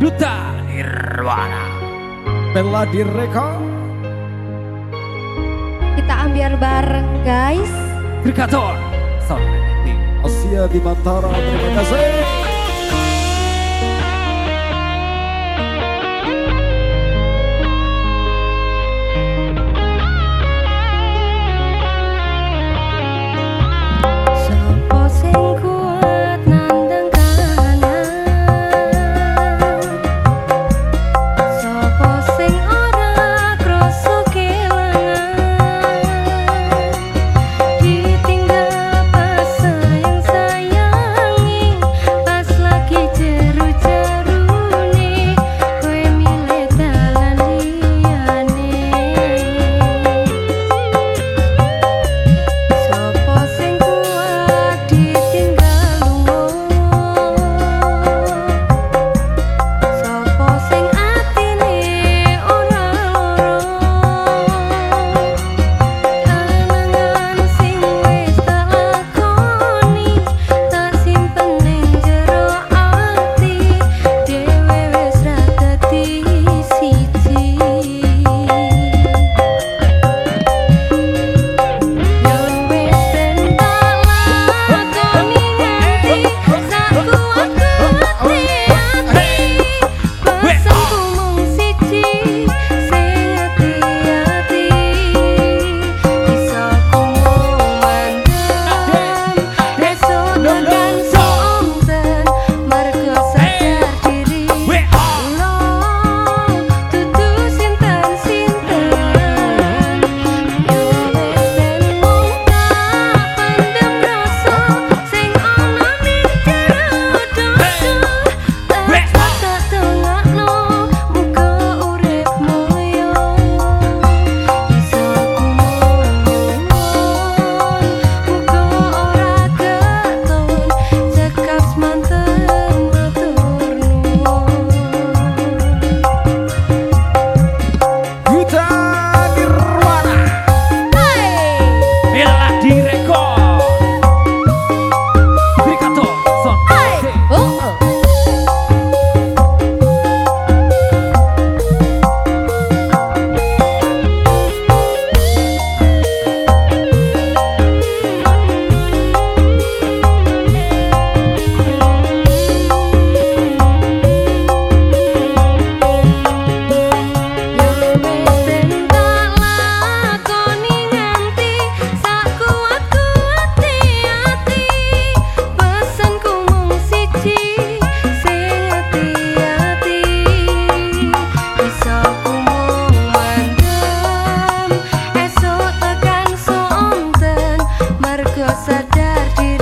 Duta Nirwana. Bella Direka. Kita ambil bareng guys. Brikator. Sound Asia di Mantara. Terima kasih. sadar diri